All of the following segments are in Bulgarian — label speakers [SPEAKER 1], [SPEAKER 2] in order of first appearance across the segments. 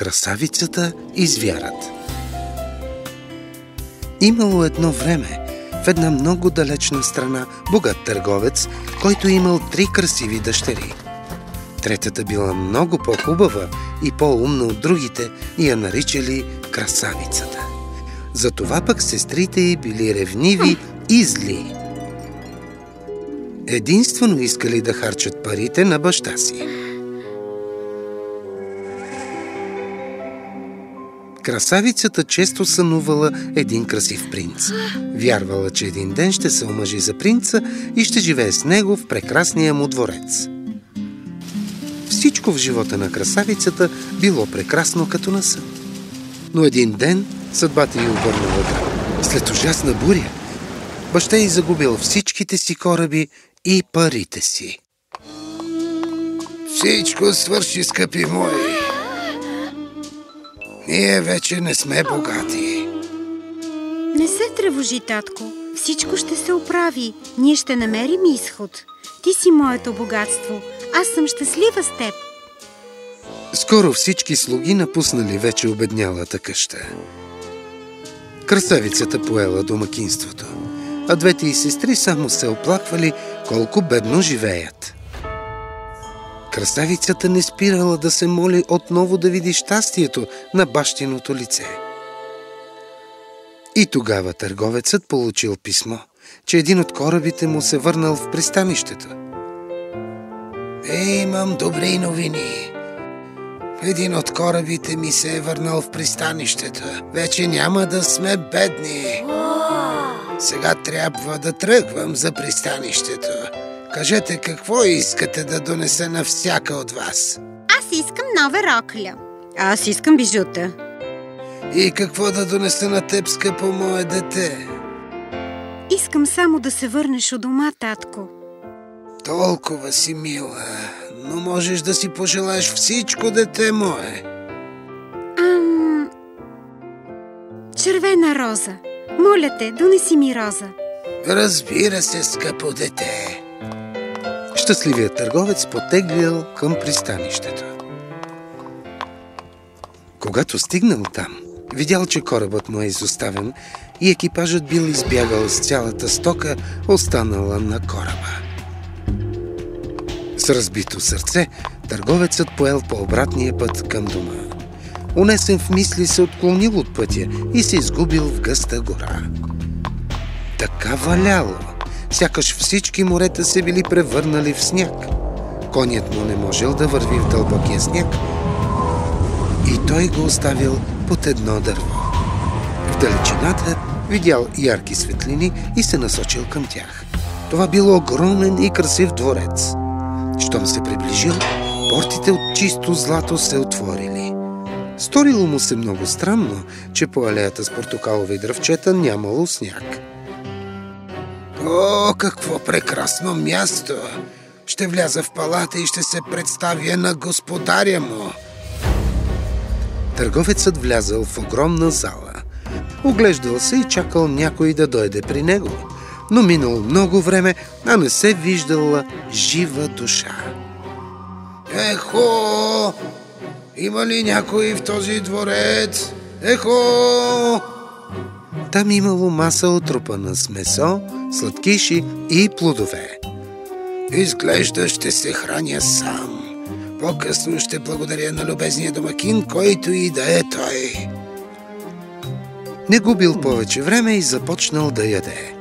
[SPEAKER 1] Красавицата и звярат Имало едно време в една много далечна страна богат търговец, който имал три красиви дъщери. Третата била много по-хубава и по-умна от другите и я наричали красавицата. Затова пък сестрите й били ревниви и зли. Единствено искали да харчат парите на баща си. Красавицата често сънувала един красив принц. Вярвала, че един ден ще се омъжи за принца и ще живее с него в прекрасния му дворец. Всичко в живота на красавицата било прекрасно като на сън. Но един ден съдбата й обърнала град. След ужасна буря, баща й загубил всичките си кораби и парите си.
[SPEAKER 2] Всичко свърши, скъпи мои. Ние вече не сме богати.
[SPEAKER 3] Не се тревожи, татко. Всичко ще се оправи. Ние ще намерим изход. Ти си моето богатство. Аз съм щастлива с теб.
[SPEAKER 1] Скоро всички слуги напуснали вече обеднялата къща. Красавицата поела домакинството, а двете й сестри само се оплаквали колко бедно живеят. Красавицата не спирала да се моли отново да види щастието на бащиното лице. И тогава търговецът получил писмо, че един от корабите му се върнал в пристанището.
[SPEAKER 2] Е, имам добри новини. Един от корабите ми се е върнал в пристанището. Вече няма да сме бедни. Сега трябва да тръгвам за пристанището. Кажете какво искате да донесе на всяка от вас.
[SPEAKER 3] Аз искам нова рокля. Аз искам бижута.
[SPEAKER 2] И какво да донеса на теб, скъпо мое дете?
[SPEAKER 3] Искам само да се върнеш у дома, татко.
[SPEAKER 2] Толкова си мила, но можеш да си пожелаеш всичко, дете мое.
[SPEAKER 3] Ам... Червена роза. Моля те, донеси ми роза.
[SPEAKER 2] Разбира се, скъпо дете.
[SPEAKER 1] Щастливият търговец потеглил към пристанището. Когато стигнал там, видял, че корабът му е изоставен и екипажът бил избягал с цялата стока, останала на кораба. С разбито сърце, търговецът поел по обратния път към дома. Унесен в мисли се отклонил от пътя и се изгубил в гъста гора. Така валяло, сякаш всички морета се били превърнали в сняг. Конят му не можел да върви в дълбокия сняг и той го оставил под едно дърво. В далечината видял ярки светлини и се насочил към тях. Това бил огромен и красив дворец. Щом се приближил, портите от чисто злато се отворили. Сторило му се много странно, че по алеята с портокалови дръвчета нямало сняг.
[SPEAKER 2] О, какво прекрасно място! Ще вляза в палата и ще се представя на господаря му.
[SPEAKER 1] Търговецът влязъл в огромна зала. Оглеждал се и чакал някой да дойде при него. Но минало много време, а не се виждала жива душа.
[SPEAKER 2] Ехо! Има ли някой в този дворец? Ехо!
[SPEAKER 1] Там имало маса отрупана с месо, сладкиши и плодове.
[SPEAKER 2] Изглежда ще се храня сам. По-късно ще благодаря на любезния домакин, който и да е той.
[SPEAKER 1] Не губил повече време и започнал да яде.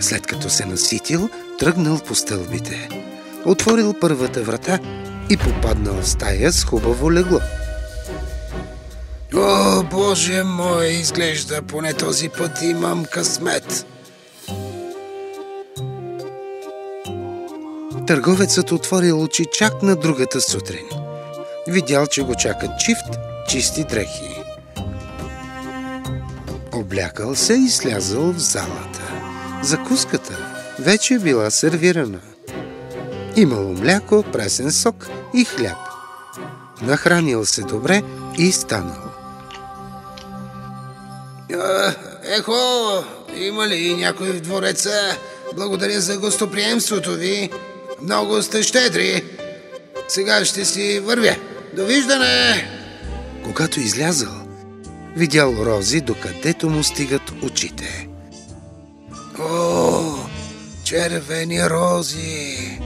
[SPEAKER 1] След като се наситил, тръгнал по стълбите. Отворил първата врата и попаднал в стая с хубаво легло.
[SPEAKER 2] О, Боже мой, изглежда поне този път имам късмет.
[SPEAKER 1] Търговецът отворил очи чак на другата сутрин. Видял, че го чакат чифт, чисти дрехи. Облякал се и слязал в залата. Закуската вече била сервирана. Имало мляко, пресен сок и хляб. Нахранил се добре и станал.
[SPEAKER 2] Ехо, има ли някой в двореца? Благодаря за гостоприемството ви. Много сте щедри. Сега ще си вървя. Довиждане!
[SPEAKER 1] Когато излязъл, видял рози, докъдето му стигат очите.
[SPEAKER 2] О, червени рози!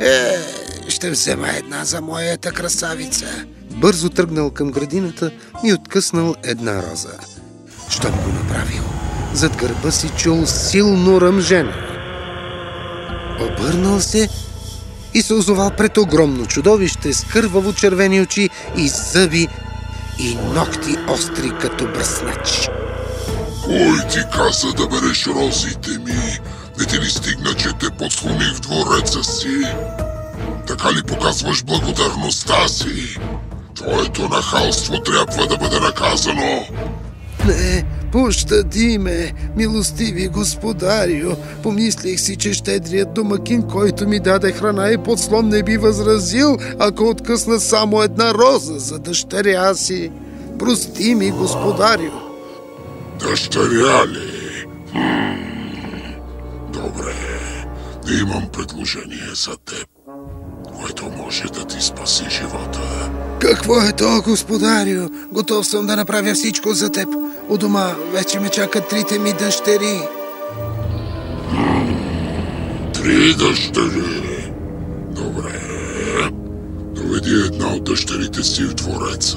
[SPEAKER 2] Е, ще взема една за моята красавица.
[SPEAKER 1] Бързо тръгнал към градината и откъснал една роза. Щом го направил, зад гърба си чул силно ръмжене. Обърнал се и се озовал пред огромно чудовище с кърваво червени очи и зъби и ногти остри като бръснач.
[SPEAKER 4] Кой ти каза да береш розите ми? Не ти ли стигна, че те подслоних в двореца си? Така ли показваш благодарността си? Твоето нахалство трябва да бъде наказано.
[SPEAKER 2] Не, пощади ме, милостиви господарю. Помислих си, че щедрият домакин, който ми даде храна и подслон не би възразил, ако откъсна само една роза за дъщеря си. Прости ми, господарю.
[SPEAKER 4] Дъщеря ли? Хм. Добре, имам предложение за теб, което може да ти спаси живота.
[SPEAKER 2] Какво е то, господарю? Готов съм да направя всичко за теб. У дома вече ме чакат трите ми дъщери.
[SPEAKER 4] Три дъщери. Добре. Доведи една от дъщерите си в двореца.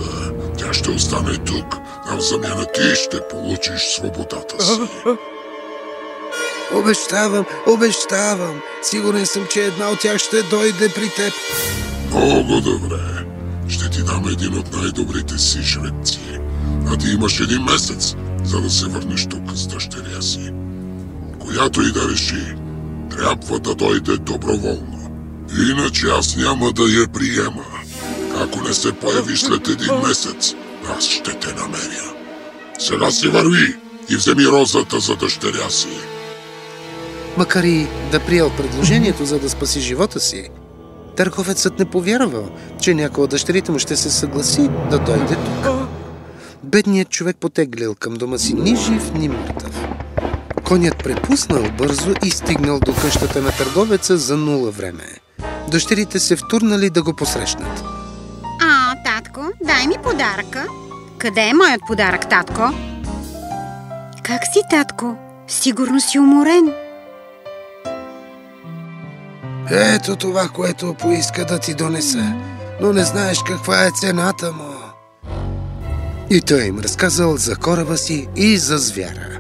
[SPEAKER 4] Тя ще остане тук, а в замяна ти ще получиш свободата си.
[SPEAKER 2] Обещавам, обещавам. Сигурен съм, че една от тях ще дойде при теб.
[SPEAKER 4] Много добре. Ще ти дам един от най-добрите си жребци. А ти имаш един месец, за да се върнеш тук с дъщеря си. Която и да реши, трябва да дойде доброволно. Иначе аз няма да я приема. Ако не се появиш след един месец, аз ще те намеря. Сега си върви и вземи розата за дъщеря си.
[SPEAKER 1] Макар и да приел предложението, за да спаси живота си, търговецът не повярвал, че някой от дъщерите му ще се съгласи да дойде тук. Бедният човек потеглил към дома си ни жив, ни мъртъв. Конят препуснал бързо и стигнал до къщата на търговеца за нула време. Дъщерите се втурнали да го посрещнат.
[SPEAKER 3] А, татко, дай ми подаръка. Къде е моят подарък, татко? Как си, татко? Сигурно си уморен.
[SPEAKER 2] Ето това, което поиска да ти донеса, но не знаеш каква е цената му.
[SPEAKER 1] И той им разказал за кораба си и за звяра.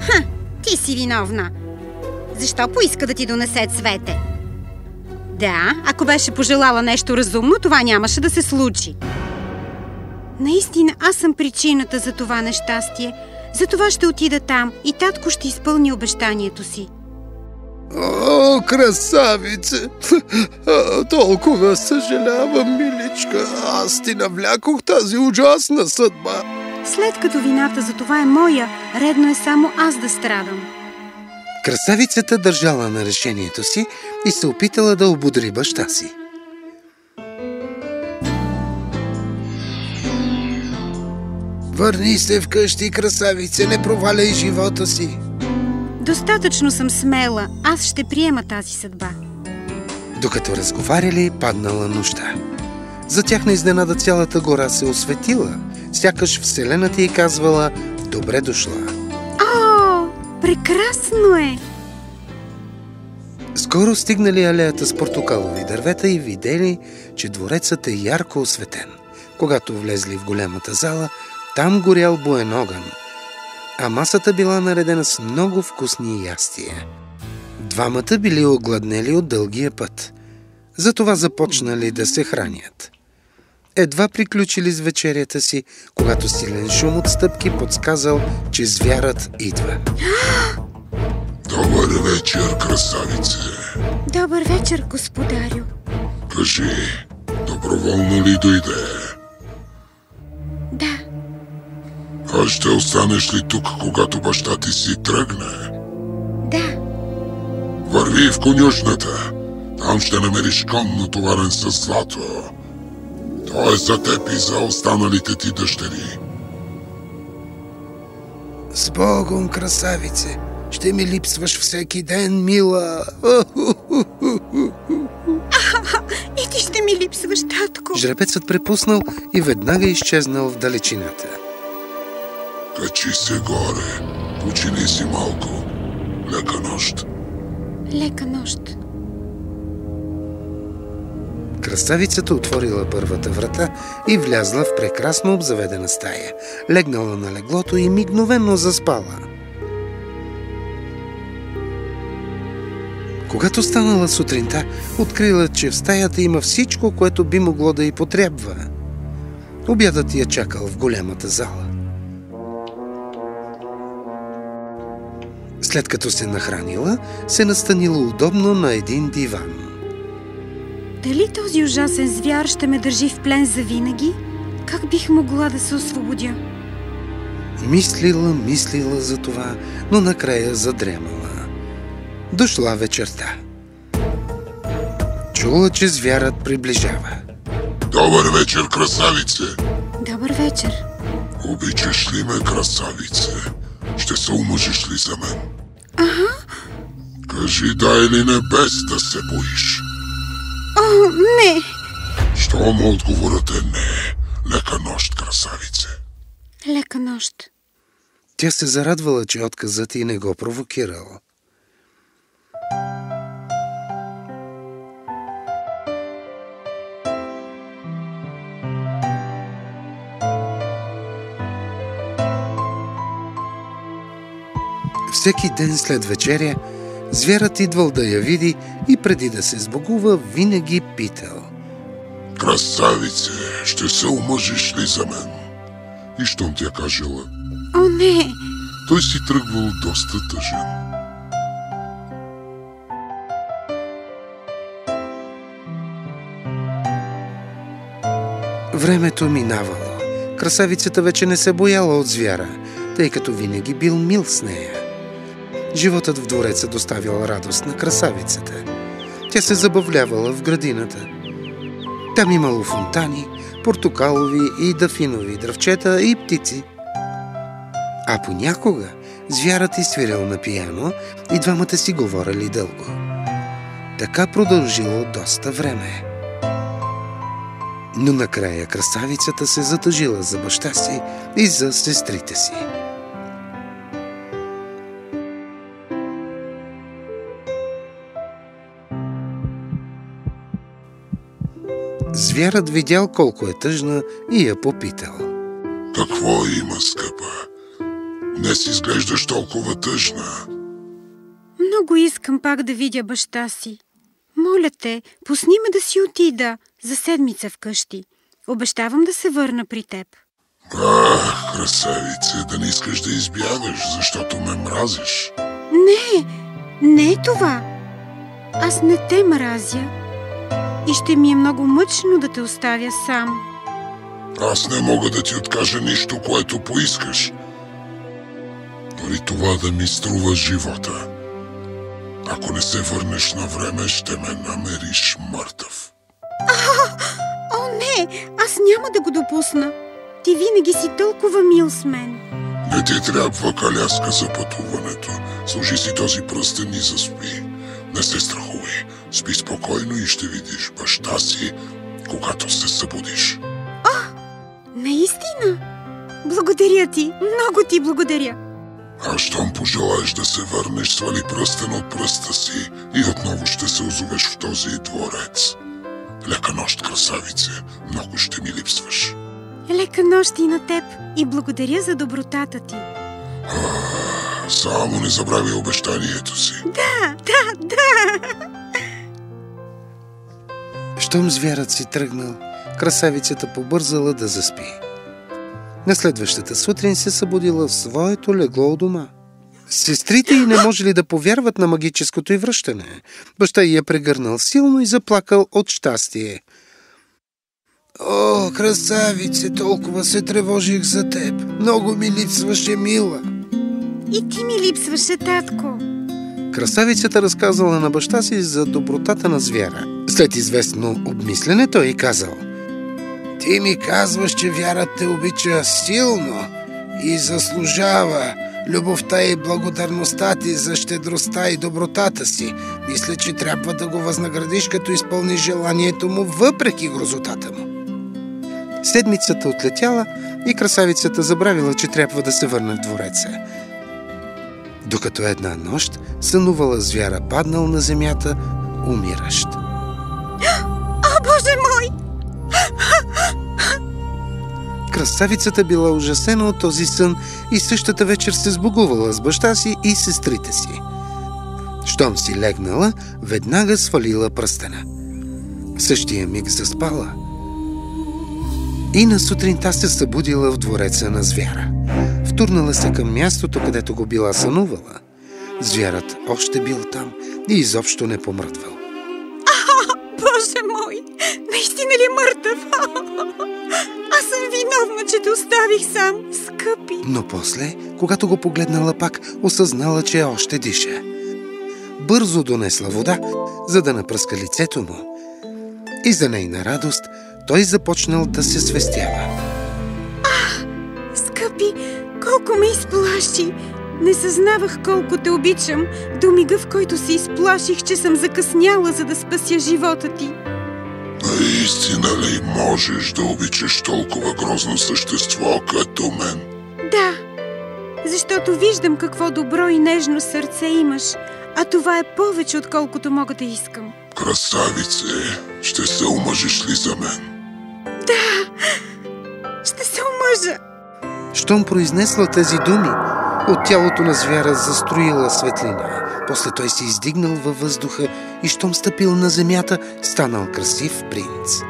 [SPEAKER 3] Ха, ти си виновна. Защо поиска да ти донесе цвете? Да, ако беше пожелала нещо разумно, това нямаше да се случи. Наистина, аз съм причината за това нещастие. Затова ще отида там и татко ще изпълни обещанието си.
[SPEAKER 2] О, красавице! Толкова съжалявам, миличка. Аз ти навлякох тази ужасна съдба.
[SPEAKER 3] След като вината за това е моя, редно е само аз да страдам.
[SPEAKER 1] Красавицата държала на решението си и се опитала да ободри баща си.
[SPEAKER 2] Върни се вкъщи, красавице, не проваляй живота си.
[SPEAKER 3] Достатъчно съм смела, аз ще приема тази съдба.
[SPEAKER 1] Докато разговаряли, паднала нощта. За тяхна изненада цялата гора се осветила, сякаш Вселената й казвала «Добре дошла».
[SPEAKER 3] О, прекрасно е!
[SPEAKER 1] Скоро стигнали алеята с портокалови дървета и видели, че дворецът е ярко осветен. Когато влезли в голямата зала, там горял буен огън, а масата била наредена с много вкусни ястия. Двамата били огладнели от дългия път. Затова започнали да се хранят. Едва приключили с вечерята си, когато силен шум от стъпки подсказал, че звярат идва.
[SPEAKER 4] Добър вечер, красавице.
[SPEAKER 3] Добър вечер, господарю.
[SPEAKER 4] Кажи, доброволно ли дойде?
[SPEAKER 3] Да,
[SPEAKER 4] А ще останеш ли тук, когато баща ти си тръгне?
[SPEAKER 3] да,
[SPEAKER 4] Върви в конюшната. Там ще намериш кон натоварен с злато. То е за теб и за останалите ти дъщери.
[SPEAKER 2] С Богом, красавице! Ще ми липсваш всеки ден, мила.
[SPEAKER 3] и ти ще ми липсваш, татко.
[SPEAKER 1] Жребецът препуснал и веднага изчезнал в далечината.
[SPEAKER 4] Качи се горе, почини си малко. Лека нощ.
[SPEAKER 3] Лека нощ.
[SPEAKER 1] Красавицата отворила първата врата и влязла в прекрасно обзаведена стая. Легнала на леглото и мигновенно заспала. Когато станала сутринта, открила, че в стаята има всичко, което би могло да й потребва. Обядът я чакал в голямата зала. След като се нахранила, се настанила удобно на един диван.
[SPEAKER 3] Дали този ужасен звяр ще ме държи в плен за винаги? Как бих могла да се освободя?
[SPEAKER 1] Мислила, мислила за това, но накрая задремала. Дошла вечерта. Чула, че звярат приближава.
[SPEAKER 4] Добър вечер, красавице.
[SPEAKER 3] Добър вечер.
[SPEAKER 4] Обичаш ли ме, красавице? Ще се омъжиш ли за мен?
[SPEAKER 3] Ага.
[SPEAKER 4] Кажи да или не, без да се боиш.
[SPEAKER 3] О, не!
[SPEAKER 4] Щом отговорът е не, лека нощ, красавице.
[SPEAKER 3] Лека нощ.
[SPEAKER 1] Тя се зарадвала, че отказът и не го провокирал. Всеки ден след вечеря, звярат идвал да я види и преди да се сбогува, винаги питал.
[SPEAKER 4] Красавице, ще се омъжиш ли за мен? И щом тя кажела,
[SPEAKER 3] О, не!
[SPEAKER 4] той си тръгвал доста тъжен.
[SPEAKER 1] Времето минавало. Красавицата вече не се бояла от звяра, тъй като винаги бил мил с нея. Животът в двореца доставял радост на красавицата. Тя се забавлявала в градината. Там имало фонтани, портокалови и дафинови дръвчета и птици. А понякога звярат изсвирял на пияно и двамата си говорили дълго. Така продължило доста време. Но накрая красавицата се затъжила за баща си и за сестрите си. Звярат видял колко е тъжна и я попитал.
[SPEAKER 4] Какво има, скъпа? Днес изглеждаш толкова тъжна.
[SPEAKER 3] Много искам пак да видя баща си. Моля те, пусни ме да си отида за седмица вкъщи. Обещавам да се върна при теб.
[SPEAKER 4] Ах, красавице, да не искаш да избягаш, защото ме мразиш.
[SPEAKER 3] Не, не е това. Аз не те мразя. И ще ми е много мъчно да те оставя сам.
[SPEAKER 4] Аз не мога да ти откажа нищо, което поискаш. Дори това да ми струва живота. Ако не се върнеш на време, ще ме намериш мъртъв.
[SPEAKER 3] О, не! Аз няма да го допусна. Ти винаги си толкова мил с мен.
[SPEAKER 4] Не ти трябва каляска за пътуването. Служи си този пръстен и заспи. Не се страхувай. Спи спокойно и ще видиш баща си, когато се събудиш.
[SPEAKER 3] Наистина? Благодаря ти. Много ти благодаря.
[SPEAKER 4] А щом пожелаеш да се върнеш, свали пръстен от пръста си и отново ще се озовеш в този дворец. Лека нощ, красавице, много ще ми липсваш.
[SPEAKER 3] Лека нощ и на теб и благодаря за добротата ти.
[SPEAKER 4] Само не забравяй обещанието си.
[SPEAKER 3] Да, да, да.
[SPEAKER 1] Щом звярат си тръгнал, красавицата побързала да заспи. На следващата сутрин се събудила в своето легло у дома. Сестрите й не можели да повярват на магическото й връщане. Баща й я прегърнал силно и заплакал от щастие.
[SPEAKER 2] О, красавице, толкова се тревожих за теб. Много ми липсваше мила.
[SPEAKER 3] И ти ми липсваше, татко.
[SPEAKER 1] Красавицата разказала на баща си за добротата на звяра. След известно обмислене той й казал.
[SPEAKER 2] Ти ми казваш, че вярат те обича силно и заслужава любовта и благодарността ти за щедростта и добротата си. Мисля, че трябва да го възнаградиш, като изпълниш желанието му, въпреки грозотата му.
[SPEAKER 1] Седмицата отлетяла и красавицата забравила, че трябва да се върне в двореца. Докато една нощ сънувала звяра паднал на земята, умиращ. Красавицата била ужасена от този сън и същата вечер се сбогувала с баща си и сестрите си. Щом си легнала, веднага свалила пръстена. Същия миг заспала. И на сутринта се събудила в двореца на звяра. Втурнала се към мястото, където го била сънувала. Звярат още бил там и изобщо не помръдвал.
[SPEAKER 3] Боже мой! Наистина ли е мъртъв? Аз съм виновна, че те оставих сам, скъпи.
[SPEAKER 1] Но после, когато го погледнала пак, осъзнала, че още диша. Бързо донесла вода, за да напръска лицето му. И за нейна радост, той започнал да се свестява.
[SPEAKER 3] Скъпи, колко ме изплаши! Не съзнавах колко те обичам до мига, в който се изплаших, че съм закъсняла, за да спася живота ти.
[SPEAKER 4] Наистина ли можеш да обичаш толкова грозно същество като мен?
[SPEAKER 3] Да, защото виждам какво добро и нежно сърце имаш, а това е повече, отколкото мога да искам.
[SPEAKER 4] Красавице, ще се омъжиш ли за мен?
[SPEAKER 3] Ще се омъжа!
[SPEAKER 1] Щом произнесла тези думи, от тялото на звяра застроила светлина. После той се издигнал във въздуха и щом стъпил на земята, станал красив принц.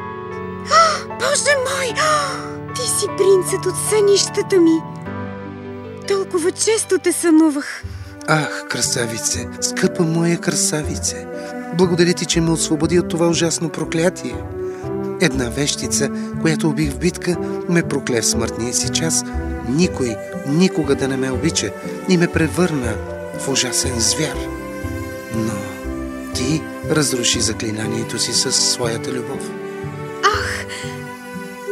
[SPEAKER 3] Боже мой! Ти си принцът от сънищата ми! Толкова често те сънувах.
[SPEAKER 1] Ах, красавице, скъпа моя красавице! Благодаря ти, че ме освободи от това ужасно проклятие. Една вещица, която убих в битка, ме прокле в смъртния си час. Никой никога да не ме обича и ме превърна в ужасен звяр. Ти разруши заклинанието си със своята любов.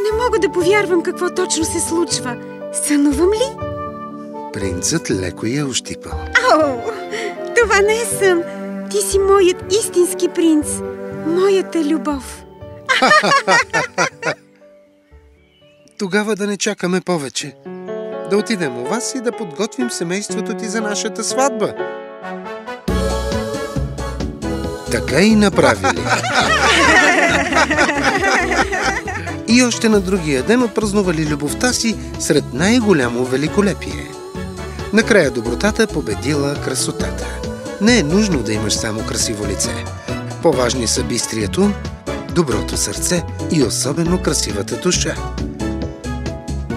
[SPEAKER 3] Не мога да повярвам какво точно се случва. Сънувам ли?
[SPEAKER 1] Принцът леко я ощипал.
[SPEAKER 3] Ау! Това не е сън. Ти си моят истински принц. Моята любов.
[SPEAKER 1] Тогава да не чакаме повече. Да отидем у вас и да подготвим семейството ти за нашата сватба. Така и направили. И още на другия ден отпразнували любовта си сред най-голямо великолепие. Накрая добротата победила красотата. Не е нужно да имаш само красиво лице. По-важни са бистрието, доброто сърце и особено красивата душа.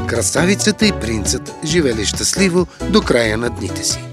[SPEAKER 1] Красавицата и принцът живели щастливо до края на дните си.